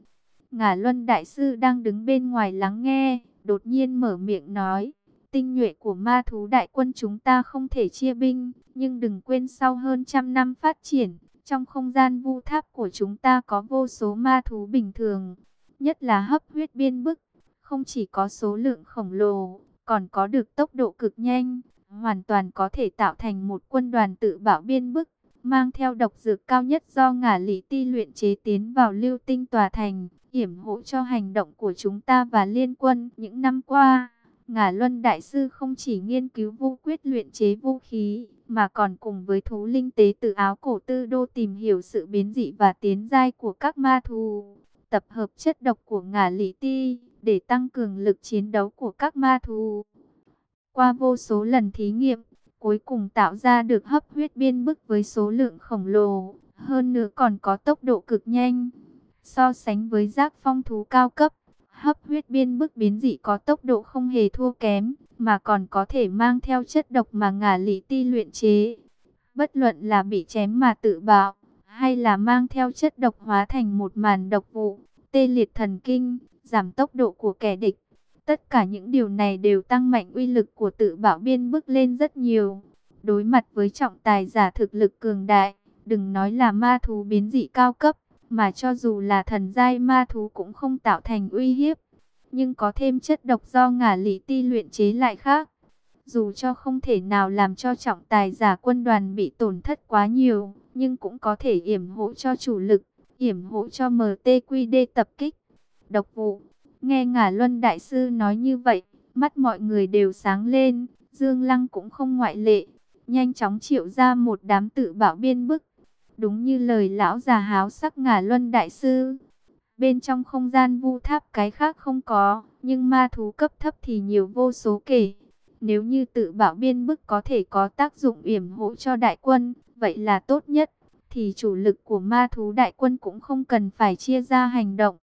Ngà Luân Đại Sư đang đứng bên ngoài lắng nghe, đột nhiên mở miệng nói, tinh nhuệ của ma thú đại quân chúng ta không thể chia binh, nhưng đừng quên sau hơn trăm năm phát triển, trong không gian vu tháp của chúng ta có vô số ma thú bình thường, nhất là hấp huyết biên bức, không chỉ có số lượng khổng lồ, còn có được tốc độ cực nhanh, hoàn toàn có thể tạo thành một quân đoàn tự bảo biên bức, mang theo độc dược cao nhất do ngả lý ti luyện chế tiến vào lưu tinh tòa thành, hiểm hộ cho hành động của chúng ta và liên quân những năm qua. Ngà Luân Đại Sư không chỉ nghiên cứu vu quyết luyện chế vũ khí, mà còn cùng với thú linh tế tự áo cổ tư đô tìm hiểu sự biến dị và tiến giai của các ma thú, tập hợp chất độc của ngà lý ti, để tăng cường lực chiến đấu của các ma thú. Qua vô số lần thí nghiệm, cuối cùng tạo ra được hấp huyết biên bức với số lượng khổng lồ, hơn nữa còn có tốc độ cực nhanh. So sánh với giác phong thú cao cấp, hấp huyết biên bức biến dị có tốc độ không hề thua kém, mà còn có thể mang theo chất độc mà ngả lý ti luyện chế. Bất luận là bị chém mà tự bạo, hay là mang theo chất độc hóa thành một màn độc vụ, tê liệt thần kinh, giảm tốc độ của kẻ địch. Tất cả những điều này đều tăng mạnh uy lực của tự bảo biên bức lên rất nhiều. Đối mặt với trọng tài giả thực lực cường đại, đừng nói là ma thú biến dị cao cấp, mà cho dù là thần giai ma thú cũng không tạo thành uy hiếp. Nhưng có thêm chất độc do ngả lý ti luyện chế lại khác. Dù cho không thể nào làm cho trọng tài giả quân đoàn bị tổn thất quá nhiều, nhưng cũng có thể yểm hộ cho chủ lực, yểm hộ cho MTQD tập kích. Độc vụ, nghe ngả luân đại sư nói như vậy, mắt mọi người đều sáng lên, Dương Lăng cũng không ngoại lệ, nhanh chóng triệu ra một đám tự bảo biên bức Đúng như lời lão già háo sắc ngả luân đại sư. Bên trong không gian vu tháp cái khác không có, nhưng ma thú cấp thấp thì nhiều vô số kể. Nếu như tự bảo biên bức có thể có tác dụng yểm hộ cho đại quân, vậy là tốt nhất. Thì chủ lực của ma thú đại quân cũng không cần phải chia ra hành động.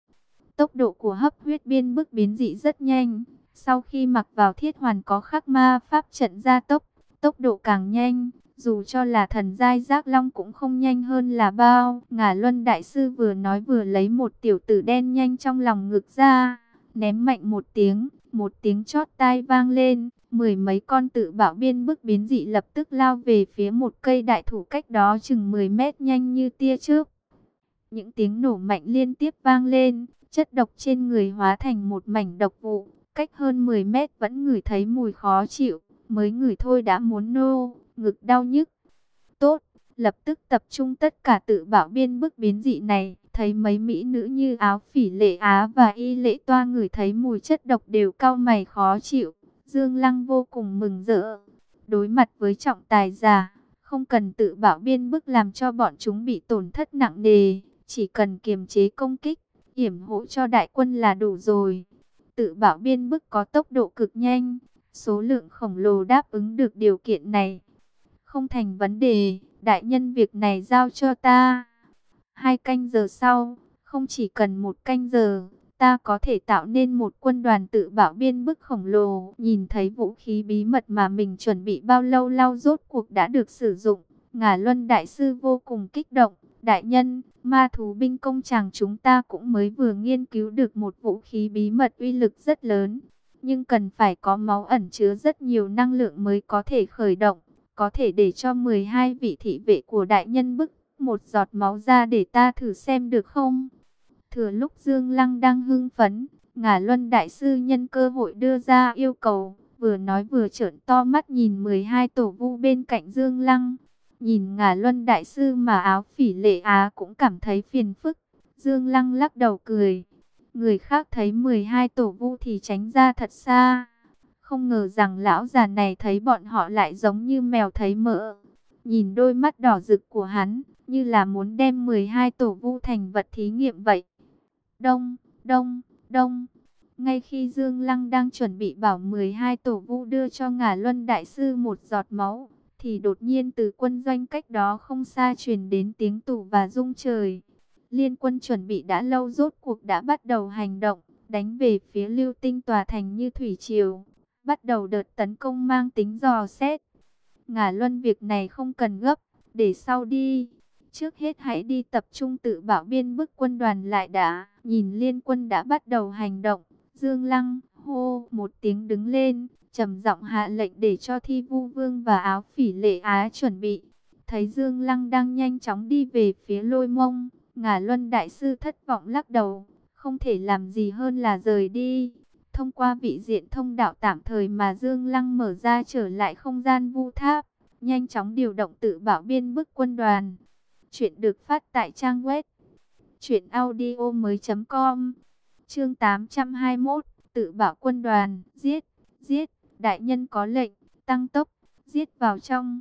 Tốc độ của hấp huyết biên bức biến dị rất nhanh. Sau khi mặc vào thiết hoàn có khắc ma pháp trận gia tốc, tốc độ càng nhanh, dù cho là thần giai giác long cũng không nhanh hơn là bao. Ngả Luân Đại Sư vừa nói vừa lấy một tiểu tử đen nhanh trong lòng ngực ra, ném mạnh một tiếng, một tiếng chót tai vang lên. Mười mấy con tự bảo biên bức biến dị lập tức lao về phía một cây đại thủ cách đó chừng 10 mét nhanh như tia trước. Những tiếng nổ mạnh liên tiếp vang lên, chất độc trên người hóa thành một mảnh độc vụ, cách hơn 10 mét vẫn ngửi thấy mùi khó chịu, mới ngửi thôi đã muốn nô ngực đau nhức. Tốt, lập tức tập trung tất cả tự bảo biên bức biến dị này, thấy mấy mỹ nữ như áo phỉ lệ Á và y lệ toa ngửi thấy mùi chất độc đều cao mày khó chịu. Dương Lăng vô cùng mừng rỡ. Đối mặt với trọng tài già không cần tự bảo biên bức làm cho bọn chúng bị tổn thất nặng nề, chỉ cần kiềm chế công kích, yểm hộ cho đại quân là đủ rồi. Tự bảo biên bức có tốc độ cực nhanh, số lượng khổng lồ đáp ứng được điều kiện này. Không thành vấn đề, đại nhân việc này giao cho ta. Hai canh giờ sau, không chỉ cần một canh giờ, ta có thể tạo nên một quân đoàn tự bảo biên bức khổng lồ. Nhìn thấy vũ khí bí mật mà mình chuẩn bị bao lâu lao rốt cuộc đã được sử dụng. Ngà Luân Đại Sư vô cùng kích động. Đại nhân, ma thú binh công chàng chúng ta cũng mới vừa nghiên cứu được một vũ khí bí mật uy lực rất lớn. Nhưng cần phải có máu ẩn chứa rất nhiều năng lượng mới có thể khởi động. Có thể để cho 12 vị thị vệ của đại nhân bức một giọt máu ra để ta thử xem được không? Thừa lúc Dương Lăng đang hưng phấn, Ngà Luân Đại Sư nhân cơ hội đưa ra yêu cầu, vừa nói vừa trợn to mắt nhìn 12 tổ vu bên cạnh Dương Lăng. Nhìn Ngà Luân Đại Sư mà áo phỉ lệ á cũng cảm thấy phiền phức. Dương Lăng lắc đầu cười. Người khác thấy 12 tổ vu thì tránh ra thật xa. Không ngờ rằng lão già này thấy bọn họ lại giống như mèo thấy mỡ. Nhìn đôi mắt đỏ rực của hắn, như là muốn đem 12 tổ vu thành vật thí nghiệm vậy. Đông, đông, đông. Ngay khi Dương Lăng đang chuẩn bị bảo 12 tổ vu đưa cho ngả luân đại sư một giọt máu, thì đột nhiên từ quân doanh cách đó không xa truyền đến tiếng tủ và rung trời. Liên quân chuẩn bị đã lâu rốt cuộc đã bắt đầu hành động, đánh về phía lưu tinh tòa thành như thủy triều, bắt đầu đợt tấn công mang tính dò xét. Ngả luân việc này không cần gấp, để sau đi. Trước hết hãy đi tập trung tự bảo biên bức quân đoàn lại đã. Nhìn liên quân đã bắt đầu hành động. Dương Lăng hô một tiếng đứng lên. trầm giọng hạ lệnh để cho thi vu vương và áo phỉ lệ á chuẩn bị. Thấy Dương Lăng đang nhanh chóng đi về phía lôi mông. Ngà luân đại sư thất vọng lắc đầu. Không thể làm gì hơn là rời đi. Thông qua vị diện thông đạo tạm thời mà Dương Lăng mở ra trở lại không gian vu tháp. Nhanh chóng điều động tự bảo biên bức quân đoàn. Chuyện được phát tại trang web truyệnaudiomoi.com. Chương 821, tự bảo quân đoàn, giết, giết, đại nhân có lệnh, tăng tốc, giết vào trong.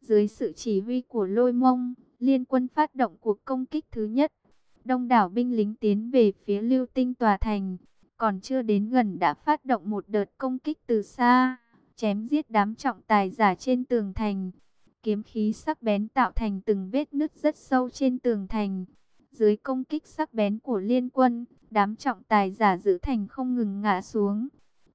Dưới sự chỉ huy của Lôi Mông, liên quân phát động cuộc công kích thứ nhất. Đông đảo binh lính tiến về phía Lưu Tinh tòa thành, còn chưa đến gần đã phát động một đợt công kích từ xa, chém giết đám trọng tài giả trên tường thành. Kiếm khí sắc bén tạo thành từng vết nứt rất sâu trên tường thành. Dưới công kích sắc bén của liên quân, đám trọng tài giả giữ thành không ngừng ngã xuống.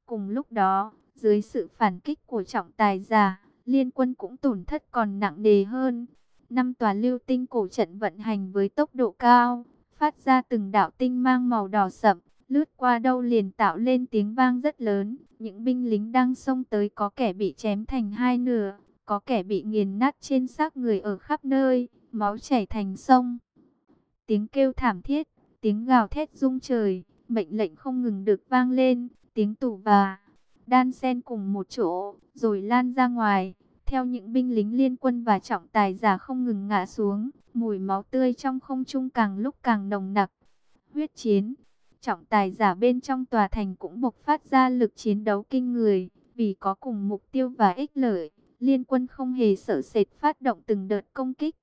Cùng lúc đó, dưới sự phản kích của trọng tài giả, liên quân cũng tổn thất còn nặng nề hơn. Năm tòa lưu tinh cổ trận vận hành với tốc độ cao, phát ra từng đạo tinh mang màu đỏ sậm, lướt qua đâu liền tạo lên tiếng vang rất lớn. Những binh lính đang xông tới có kẻ bị chém thành hai nửa, có kẻ bị nghiền nát trên xác người ở khắp nơi, máu chảy thành sông. Tiếng kêu thảm thiết, tiếng gào thét rung trời, mệnh lệnh không ngừng được vang lên, tiếng tủ và đan sen cùng một chỗ, rồi lan ra ngoài. Theo những binh lính liên quân và trọng tài giả không ngừng ngã xuống, mùi máu tươi trong không trung càng lúc càng nồng nặc. Huyết chiến, trọng tài giả bên trong tòa thành cũng bộc phát ra lực chiến đấu kinh người, vì có cùng mục tiêu và ích lợi. Liên quân không hề sợ sệt phát động từng đợt công kích.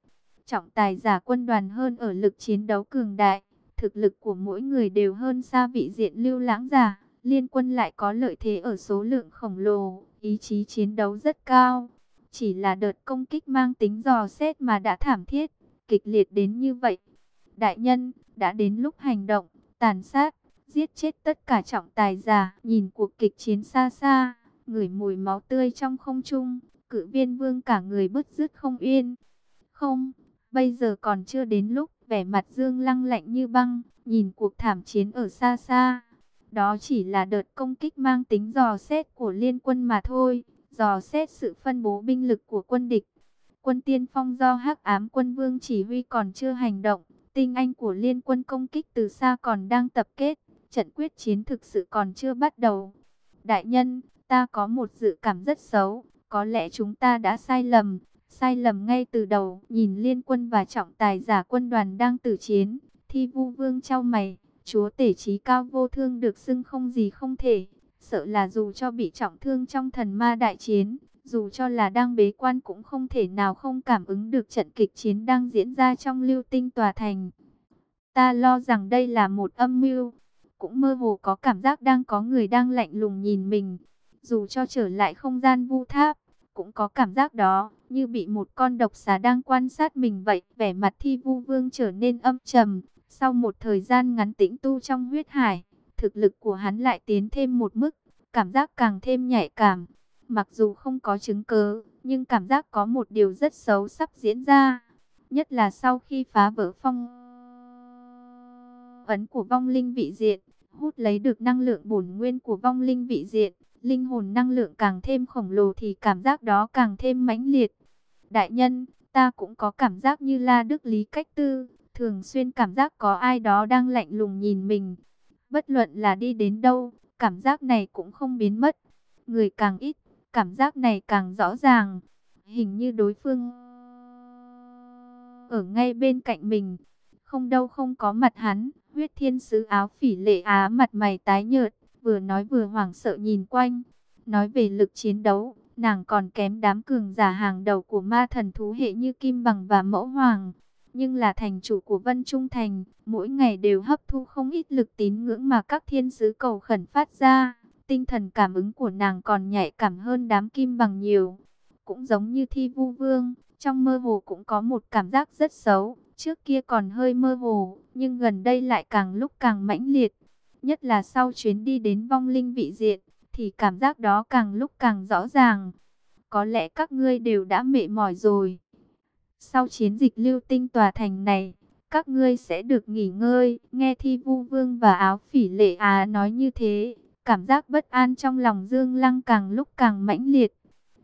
Trọng tài giả quân đoàn hơn ở lực chiến đấu cường đại. Thực lực của mỗi người đều hơn xa vị diện lưu lãng giả. Liên quân lại có lợi thế ở số lượng khổng lồ, ý chí chiến đấu rất cao. Chỉ là đợt công kích mang tính dò xét mà đã thảm thiết, kịch liệt đến như vậy. Đại nhân, đã đến lúc hành động, tàn sát, giết chết tất cả trọng tài giả. Nhìn cuộc kịch chiến xa xa, ngửi mùi máu tươi trong không trung, cự viên vương cả người bứt rứt không yên. Không, bây giờ còn chưa đến lúc, vẻ mặt dương lăng lạnh như băng, nhìn cuộc thảm chiến ở xa xa. Đó chỉ là đợt công kích mang tính dò xét của liên quân mà thôi, dò xét sự phân bố binh lực của quân địch. Quân tiên phong do hắc ám quân vương chỉ huy còn chưa hành động, tinh anh của liên quân công kích từ xa còn đang tập kết, trận quyết chiến thực sự còn chưa bắt đầu. Đại nhân, ta có một dự cảm rất xấu, có lẽ chúng ta đã sai lầm, sai lầm ngay từ đầu. Nhìn liên quân và trọng tài giả quân đoàn đang tử chiến, thi vu vương trao mày, chúa tể trí cao vô thương được xưng không gì không thể. Sợ là dù cho bị trọng thương trong thần ma đại chiến, dù cho là đang bế quan cũng không thể nào không cảm ứng được trận kịch chiến đang diễn ra trong lưu tinh tòa thành. Ta lo rằng đây là một âm mưu, cũng mơ hồ có cảm giác đang có người đang lạnh lùng nhìn mình. Dù cho trở lại không gian vu tháp, cũng có cảm giác đó, như bị một con độc xà đang quan sát mình vậy. Vẻ mặt thi vu vương trở nên âm trầm, sau một thời gian ngắn tĩnh tu trong huyết hải, thực lực của hắn lại tiến thêm một mức, cảm giác càng thêm nhạy cảm. Mặc dù không có chứng cứ, nhưng cảm giác có một điều rất xấu sắp diễn ra. Nhất là sau khi phá vỡ phong ấn của vong linh vị diện, hút lấy được năng lượng bổn nguyên của vong linh vị diện, linh hồn năng lượng càng thêm khổng lồ thì cảm giác đó càng thêm mãnh liệt. Đại nhân, ta cũng có cảm giác như La Đức Lý Cách Tư, thường xuyên cảm giác có ai đó đang lạnh lùng nhìn mình. Bất luận là đi đến đâu, cảm giác này cũng không biến mất. Người càng ít, cảm giác này càng rõ ràng. Hình như đối phương ở ngay bên cạnh mình. Không đâu không có mặt hắn, huyết thiên sứ áo phỉ lệ á mặt mày tái nhợt, vừa nói vừa hoảng sợ nhìn quanh. Nói về lực chiến đấu, nàng còn kém đám cường giả hàng đầu của ma thần thú hệ như Kim Bằng và Mẫu Hoàng. Nhưng là thành chủ của Vân Trung Thành, mỗi ngày đều hấp thu không ít lực tín ngưỡng mà các thiên sứ cầu khẩn phát ra. Tinh thần cảm ứng của nàng còn nhạy cảm hơn đám Kim Bằng nhiều. Cũng giống như thi vu vương, trong mơ hồ cũng có một cảm giác rất xấu. Trước kia còn hơi mơ hồ, nhưng gần đây lại càng lúc càng mãnh liệt. Nhất là sau chuyến đi đến vong linh vị diện, thì cảm giác đó càng lúc càng rõ ràng. Có lẽ các ngươi đều đã mệt mỏi rồi. Sau chiến dịch lưu tinh tòa thành này, các ngươi sẽ được nghỉ ngơi. Nghe Thi Vu Vương và Áo Phỉ Lệ Á nói như thế, cảm giác bất an trong lòng Dương Lăng càng lúc càng mãnh liệt.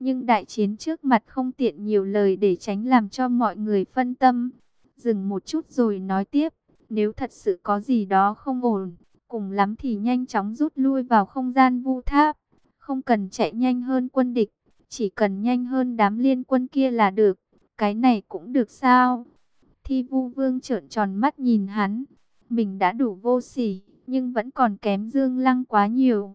Nhưng đại chiến trước mặt không tiện nhiều lời để tránh làm cho mọi người phân tâm. Dừng một chút rồi nói tiếp, nếu thật sự có gì đó không ổn, cùng lắm thì nhanh chóng rút lui vào không gian vu tháp. Không cần chạy nhanh hơn quân địch, chỉ cần nhanh hơn đám liên quân kia là được. Cái này cũng được sao? Thi vu vương trợn tròn mắt nhìn hắn. Mình đã đủ vô sỉ, nhưng vẫn còn kém Dương Lăng quá nhiều.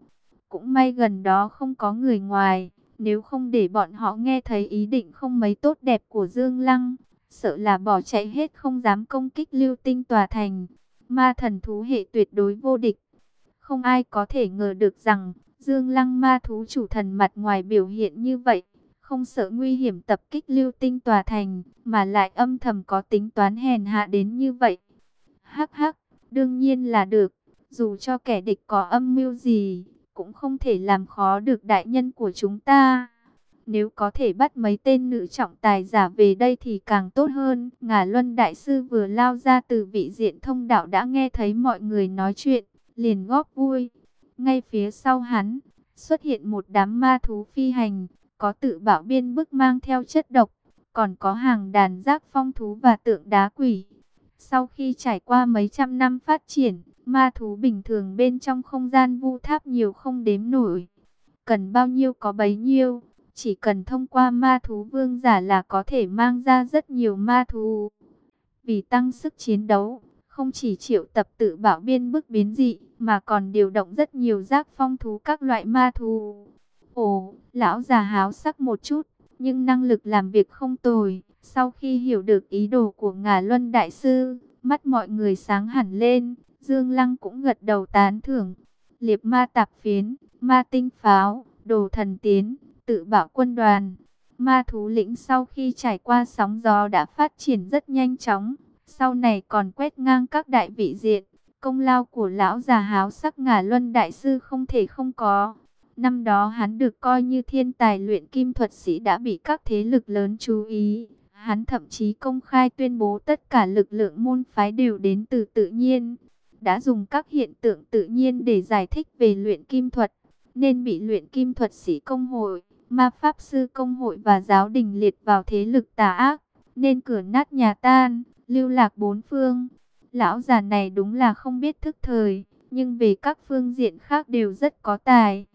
Cũng may gần đó không có người ngoài. Nếu không để bọn họ nghe thấy ý định không mấy tốt đẹp của Dương Lăng, sợ là bỏ chạy hết không dám công kích lưu tinh tòa thành. Ma thần thú hệ tuyệt đối vô địch. Không ai có thể ngờ được rằng, Dương Lăng ma thú chủ thần mặt ngoài biểu hiện như vậy, không sợ nguy hiểm tập kích lưu tinh tòa thành, mà lại âm thầm có tính toán hèn hạ đến như vậy. Hắc hắc, đương nhiên là được, dù cho kẻ địch có âm mưu gì, cũng không thể làm khó được đại nhân của chúng ta. Nếu có thể bắt mấy tên nữ trọng tài giả về đây thì càng tốt hơn. Ngà Luân Đại Sư vừa lao ra từ vị diện thông đạo đã nghe thấy mọi người nói chuyện, liền góp vui. Ngay phía sau hắn, xuất hiện một đám ma thú phi hành, có tự bảo biên bức mang theo chất độc, còn có hàng đàn giác phong thú và tượng đá quỷ. Sau khi trải qua mấy trăm năm phát triển, ma thú bình thường bên trong không gian vu tháp nhiều không đếm nổi. Cần bao nhiêu có bấy nhiêu, chỉ cần thông qua ma thú vương giả là có thể mang ra rất nhiều ma thú. Vì tăng sức chiến đấu, không chỉ triệu tập tự bảo biên bức biến dị, mà còn điều động rất nhiều giác phong thú các loại ma thú. Ồ, lão già háo sắc một chút, nhưng năng lực làm việc không tồi. Sau khi hiểu được ý đồ của ngà luân đại sư, mắt mọi người sáng hẳn lên, Dương Lăng cũng gật đầu tán thưởng. Liệp ma tạp phiến, ma tinh pháo, đồ thần tiến, tự bảo quân đoàn. Ma thú lĩnh sau khi trải qua sóng gió đã phát triển rất nhanh chóng, sau này còn quét ngang các đại vị diện. Công lao của lão già háo sắc ngà luân đại sư không thể không có. Năm đó hắn được coi như thiên tài luyện kim thuật sĩ đã bị các thế lực lớn chú ý. Hắn thậm chí công khai tuyên bố tất cả lực lượng môn phái đều đến từ tự nhiên. Đã dùng các hiện tượng tự nhiên để giải thích về luyện kim thuật, nên bị luyện kim thuật sĩ công hội, ma pháp sư công hội và giáo đình liệt vào thế lực tà ác, nên cửa nát nhà tan, lưu lạc bốn phương. Lão già này đúng là không biết thức thời, nhưng về các phương diện khác đều rất có tài.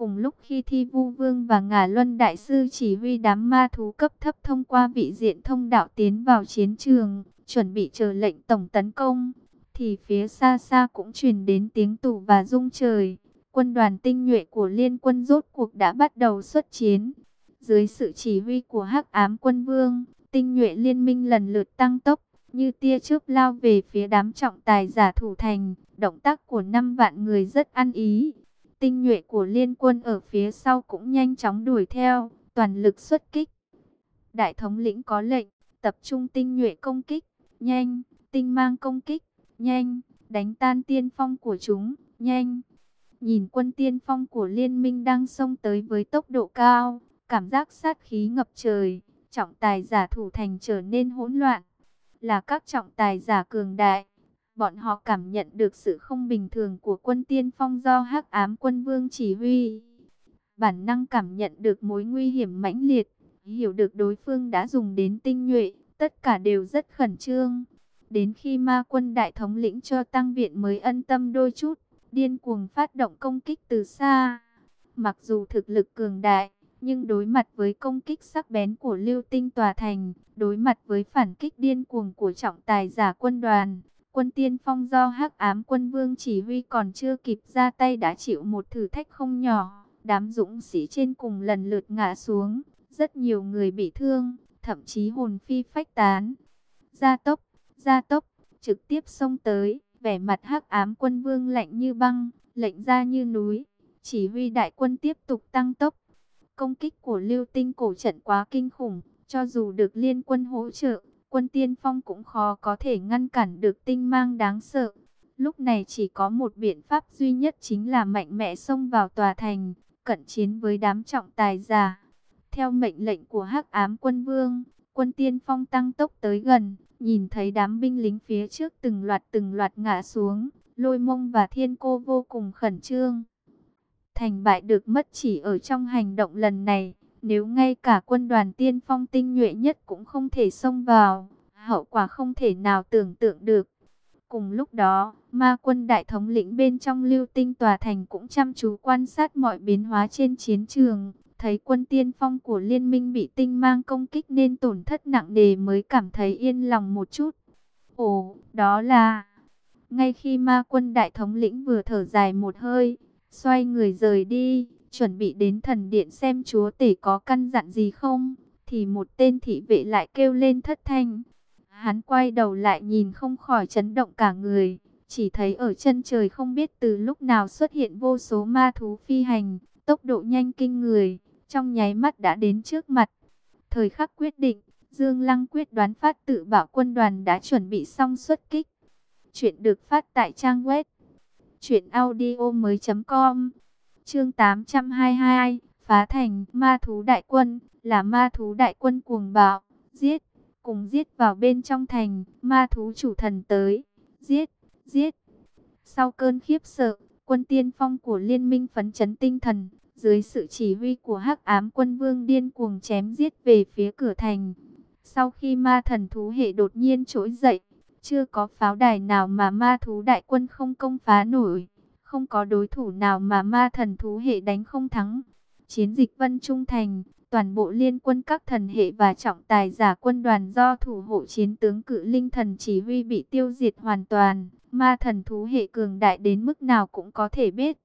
Cùng lúc khi Thi Vu Vương và Ngà Luân Đại Sư chỉ huy đám ma thú cấp thấp thông qua vị diện thông đạo tiến vào chiến trường, chuẩn bị chờ lệnh tổng tấn công, thì phía xa xa cũng truyền đến tiếng tù và rung trời. Quân đoàn tinh nhuệ của liên quân rốt cuộc đã bắt đầu xuất chiến. Dưới sự chỉ huy của Hắc Ám Quân Vương, tinh nhuệ liên minh lần lượt tăng tốc, như tia chớp lao về phía đám trọng tài giả thủ thành. Động tác của năm vạn người rất ăn ý. Tinh nhuệ của liên quân ở phía sau cũng nhanh chóng đuổi theo, toàn lực xuất kích. Đại thống lĩnh có lệnh, tập trung tinh nhuệ công kích, nhanh, tinh mang công kích, nhanh, đánh tan tiên phong của chúng, nhanh. Nhìn quân tiên phong của liên minh đang xông tới với tốc độ cao, cảm giác sát khí ngập trời, trọng tài giả thủ thành trở nên hỗn loạn. Là các trọng tài giả cường đại, bọn họ cảm nhận được sự không bình thường của quân tiên phong do hắc ám quân vương chỉ huy. Bản năng cảm nhận được mối nguy hiểm mãnh liệt, hiểu được đối phương đã dùng đến tinh nhuệ, tất cả đều rất khẩn trương. Đến khi ma quân đại thống lĩnh cho tăng viện mới ân tâm đôi chút, điên cuồng phát động công kích từ xa. Mặc dù thực lực cường đại, nhưng đối mặt với công kích sắc bén của lưu tinh tòa thành, đối mặt với phản kích điên cuồng của trọng tài giả quân đoàn, quân tiên phong do hắc ám quân vương chỉ huy còn chưa kịp ra tay đã chịu một thử thách không nhỏ. Đám dũng sĩ trên cùng lần lượt ngã xuống, rất nhiều người bị thương, thậm chí hồn phi phách tán. Gia tốc, gia tốc, trực tiếp xông tới, vẻ mặt hắc ám quân vương lạnh như băng, lệnh ra như núi, chỉ huy đại quân tiếp tục tăng tốc. Công kích của lưu tinh cổ trận quá kinh khủng, cho dù được liên quân hỗ trợ, quân tiên phong cũng khó có thể ngăn cản được tinh mang đáng sợ. Lúc này chỉ có một biện pháp duy nhất chính là mạnh mẽ xông vào tòa thành, cận chiến với đám trọng tài giả. Theo mệnh lệnh của hắc ám quân vương, quân tiên phong tăng tốc tới gần, nhìn thấy đám binh lính phía trước từng loạt từng loạt ngã xuống, lôi mông và thiên cô vô cùng khẩn trương. Thành bại được mất chỉ ở trong hành động lần này, nếu ngay cả quân đoàn tiên phong tinh nhuệ nhất cũng không thể xông vào, hậu quả không thể nào tưởng tượng được. Cùng lúc đó, ma quân đại thống lĩnh bên trong lưu tinh tòa thành cũng chăm chú quan sát mọi biến hóa trên chiến trường. Thấy quân tiên phong của liên minh bị tinh mang công kích nên tổn thất nặng nề mới cảm thấy yên lòng một chút. Ồ, đó là... Ngay khi ma quân đại thống lĩnh vừa thở dài một hơi, xoay người rời đi, chuẩn bị đến thần điện xem chúa tể có căn dặn gì không, thì một tên thị vệ lại kêu lên thất thanh. Hắn quay đầu lại nhìn không khỏi chấn động cả người, chỉ thấy ở chân trời không biết từ lúc nào xuất hiện vô số ma thú phi hành, tốc độ nhanh kinh người, trong nháy mắt đã đến trước mặt. Thời khắc quyết định, Dương Lăng quyết đoán phát tự bảo quân đoàn đã chuẩn bị xong xuất kích. Chuyện được phát tại trang web truyệnaudiomoi.com. Chương 822, phá thành ma thú đại quân, là ma thú đại quân cuồng bạo, giết cùng giết vào bên trong thành, ma thú chủ thần tới, giết, giết. Sau cơn khiếp sợ, quân tiên phong của liên minh phấn chấn tinh thần, dưới sự chỉ huy của hắc ám quân vương điên cuồng chém giết về phía cửa thành. Sau khi ma thần thú hệ đột nhiên trỗi dậy, chưa có pháo đài nào mà ma thú đại quân không công phá nổi, không có đối thủ nào mà ma thần thú hệ đánh không thắng. Chiến dịch Vân Trung Thành, toàn bộ liên quân các thần hệ và trọng tài giả quân đoàn do thủ hộ chiến tướng cự linh thần chỉ huy bị tiêu diệt hoàn toàn. Ma thần thú hệ cường đại đến mức nào cũng có thể biết.